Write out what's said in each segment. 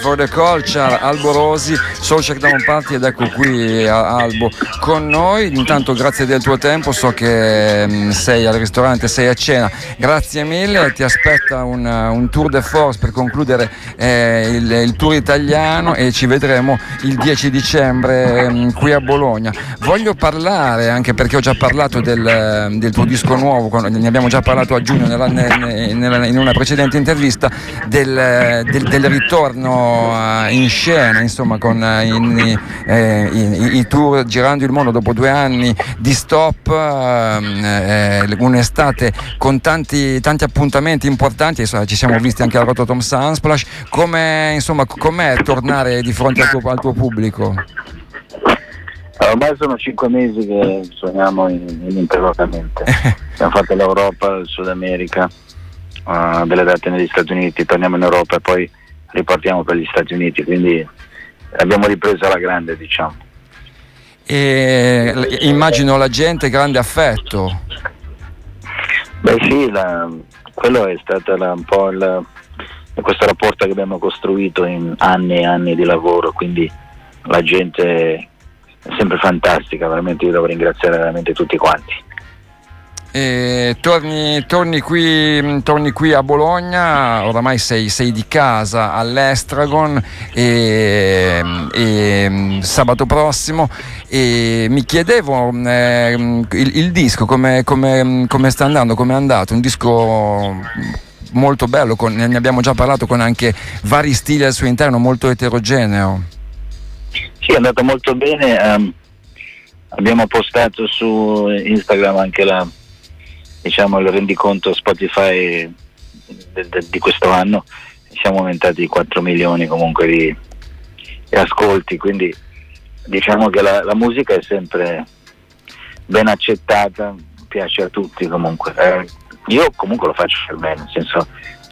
For the Culture, Albo Rosi, Soul Shakedown Party ed ecco qui Albo con noi. Intanto grazie del tuo tempo, so che mm, sei al ristorante, sei a cena. Grazie mille, ti aspetta un, un tour de force per concludere eh, il, il, tour italiano e ci vedremo il 10 dicembre eh, qui a Bologna. Voglio parlare, anche perché ho già parlato del, del tuo disco nuovo, ne abbiamo già parlato a giugno nella, nella, in una precedente intervista, del, del, del ritorno eh, in scena, insomma, con eh, in, eh, in, i tour girando il mondo dopo due anni di stop, eh, un'estate con tanti, tanti appuntamenti importanti, insomma, ci siamo visti anche al Rototom Sunsplash, come insomma, com'è tornare di fronte al tuo, al tuo pubblico? Ormai sono cinque mesi che suoniamo ininterrottamente. Abbiamo fatto l'Europa, il Sud America, uh, delle date negli Stati Uniti, torniamo in Europa e poi ripartiamo per gli Stati Uniti, quindi abbiamo ripreso alla grande diciamo. E immagino la gente grande affetto. Beh sì, la, quello è stato la, un po' il, questo rapporto che abbiamo costruito in anni e anni di lavoro, quindi la gente è sempre fantastica, veramente io devo ringraziare veramente tutti quanti. Torni, torni, qui, torni, qui, a Bologna, oramai sei, sei di casa all'Estragon e, e, sabato prossimo e mi chiedevo eh, il, il, disco come, come, come sta andando, come è andato, un disco molto bello, con, ne abbiamo già parlato con anche vari stili al suo interno, molto eterogeneo. Sì, è andato molto bene, um, abbiamo postato su Instagram anche la diciamo, il rendiconto Spotify de, de, di questo anno siamo aumentati di 4 milioni comunque di, di ascolti, quindi diciamo che la, la, musica è sempre ben accettata, piace a tutti comunque. Eh, io comunque lo faccio per me, nel senso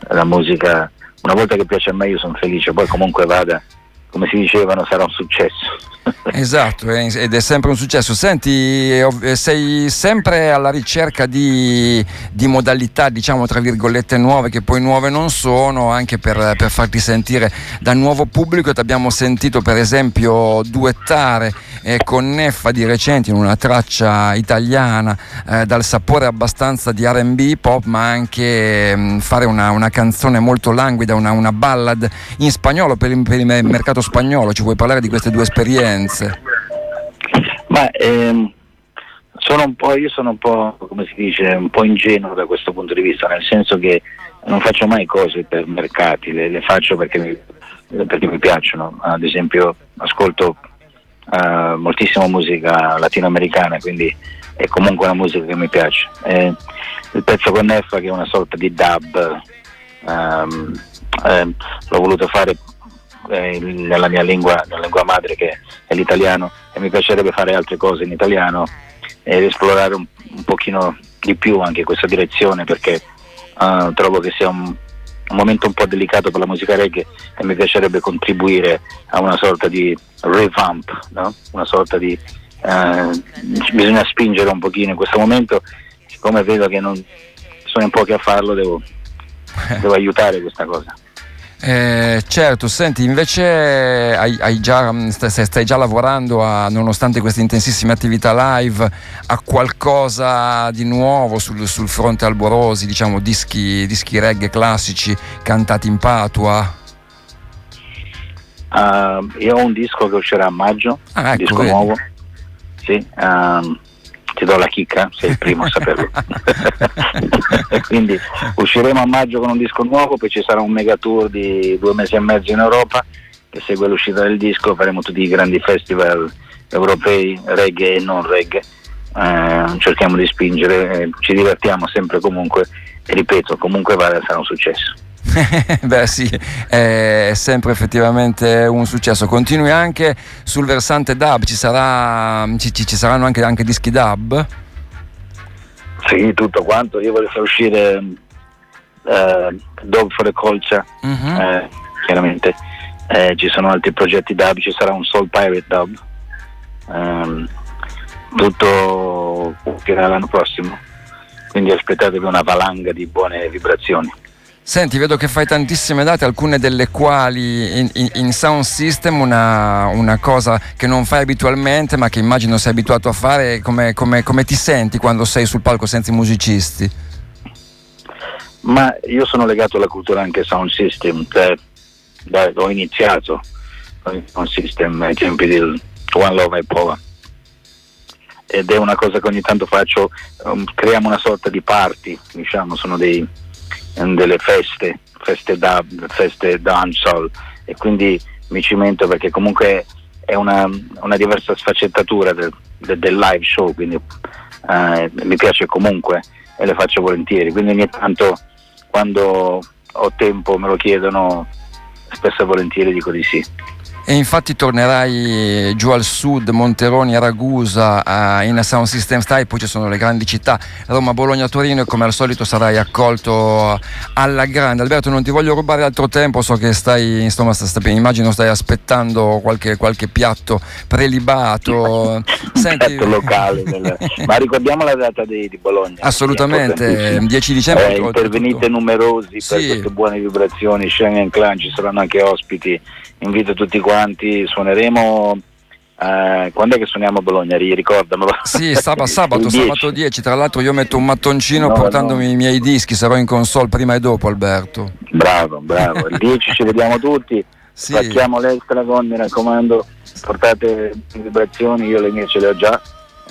la musica una volta che piace a me io sono felice, poi comunque vada come si dicevano, sarà un successo. esatto, ed è sempre un successo. Senti, eh, sei sempre alla ricerca di, di, modalità, diciamo, tra virgolette, nuove, che poi nuove non sono, anche per, per farti sentire dal nuovo pubblico. Ti abbiamo sentito, per esempio, duettare eh, con Neffa di recente in una traccia italiana eh, dal sapore abbastanza di RB pop, ma anche mh, mm, fare una, una, canzone molto languida, una, una ballad in spagnolo per il, per il mercato mercato spagnolo, ci vuoi parlare di queste due esperienze? Ma ehm, sono un po', io sono un po', come si dice, un po' ingenuo da questo punto di vista, nel senso che non faccio mai cose per mercati, le, le faccio perché mi, perché mi, piacciono. Ad esempio ascolto uh, moltissima musica latinoamericana, quindi è comunque una musica che mi piace. Eh, il pezzo con Neffa che è una sorta di dub, um, eh, l'ho voluto fare eh, nella mia lingua, nella lingua madre che è l'italiano e mi piacerebbe fare altre cose in italiano ed esplorare un, un pochino di più anche questa direzione perché uh, trovo che sia un, un, momento un po' delicato per la musica reggae e mi piacerebbe contribuire a una sorta di revamp, no? una sorta di... Uh, bisogna spingere un pochino in questo momento, siccome vedo che non sono in pochi a farlo, devo, devo aiutare questa cosa. Eh, certo, senti, invece hai, hai già, stai, stai, già lavorando, a, nonostante queste intensissime attività live, a qualcosa di nuovo sul, sul fronte alborosi, diciamo dischi, dischi reggae classici cantati in patua? Uh, io ho un disco che uscirà a maggio, ah, ecco, disco vedi. nuovo. Sì, um, ti do la chicca, sei il primo a saperlo. Quindi usciremo a maggio con un disco nuovo, poi ci sarà un mega tour di due mesi e mezzo in Europa che segue l'uscita del disco, faremo tutti i grandi festival europei, reggae e non reggae. Eh, cerchiamo di spingere, eh, ci divertiamo sempre comunque e ripeto, comunque vada sarà un successo. Beh sì, è sempre effettivamente un successo. Continui anche sul versante dub, ci, sarà, ci, ci saranno anche, anche, dischi dub? Sì, tutto quanto. Io voglio far uscire uh, Dog for the Culture, uh-huh. eh, chiaramente. Eh, ci sono altri progetti dub, ci sarà un Soul Pirate dub. Um, tutto uscirà l'anno prossimo. Quindi aspettatevi una valanga di buone vibrazioni. Senti, vedo che fai tantissime date, alcune delle quali in, in, in sound system, una, una, cosa che non fai abitualmente, ma che immagino sei abituato a fare. Come, come, come ti senti quando sei sul palco senza i musicisti? Ma io sono legato alla cultura anche sound system, cioè, da, ho iniziato con sound system ai tempi del One Love e Pova ed è una cosa che ogni tanto faccio, um, creiamo una sorta di party, diciamo, sono dei delle feste, feste dub, feste dancehall. E quindi mi cimento perché comunque è una, una diversa sfaccettatura del, del, del, live show, quindi eh, mi piace comunque e le faccio volentieri, quindi ogni tanto quando ho tempo me lo chiedono, spesso e volentieri dico di sì e infatti tornerai giù al sud, Monteroni, Ragusa, in Sound System Style, poi ci sono le grandi città, Roma, Bologna, Torino e come al solito sarai accolto alla grande. Alberto non ti voglio rubare altro tempo, so che stai, insomma, stai, immagino stai aspettando qualche, qualche piatto prelibato. Senti... Piatto locale, ma ricordiamo la data di, di Bologna. Assolutamente, 10 dicembre. Eh, intervenite numerosi sì. per queste buone vibrazioni, Schengen Clan, ci saranno anche ospiti invito tutti quanti, suoneremo eh, quando è che suoniamo a Bologna? Ricordamelo. Sì, sabato, sabato, sabato 10. Tra l'altro io metto un mattoncino no, portandomi no. i miei dischi, sarò in console prima e dopo Alberto. Bravo, bravo. Il 10 ci vediamo tutti. Sì. Facciamo l'estragon, mi raccomando, portate vibrazioni, io le mie ce le ho già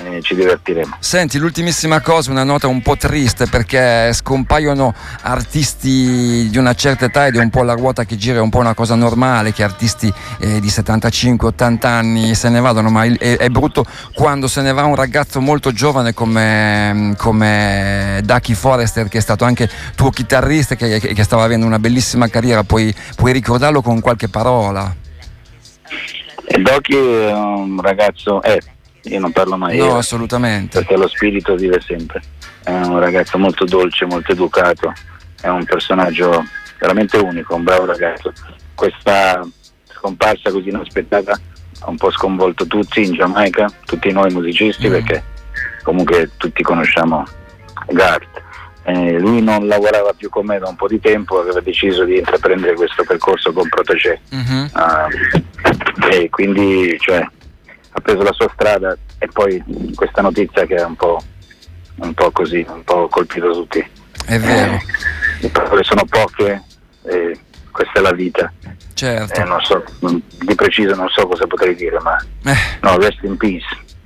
eh, ci divertiremo. Senti, l'ultimissima cosa, una nota un po' triste perché scompaiono artisti di una certa età ed è un po' la ruota che gira, è un po' una cosa normale che artisti eh, di 75-80 anni se ne vadano, ma è, è, brutto quando se ne va un ragazzo molto giovane come, come Ducky Forrester che è stato anche tuo chitarrista che, che, che stava avendo una bellissima carriera, puoi, puoi ricordarlo con qualche parola? Ducky è un ragazzo... Eh io non parlo mai. No, io, assolutamente. Perché lo spirito vive sempre. È un ragazzo molto dolce, molto educato, è un personaggio veramente unico, un bravo ragazzo. Questa scomparsa così inaspettata ha un po' sconvolto tutti in Giamaica, tutti noi musicisti, mm. perché comunque tutti conosciamo Gart. Eh, lui non lavorava più con me da un po' di tempo, aveva deciso di intraprendere questo percorso con Protégé. Mm-hmm. Uh, e quindi cioè, ha preso la sua strada e poi questa notizia che è un po', un po così, un po' colpito tutti. È vero. Eh, le parole sono poche e questa è la vita. Certo. Eh, non so, di preciso non so cosa potrei dire, ma eh. no, rest in peace.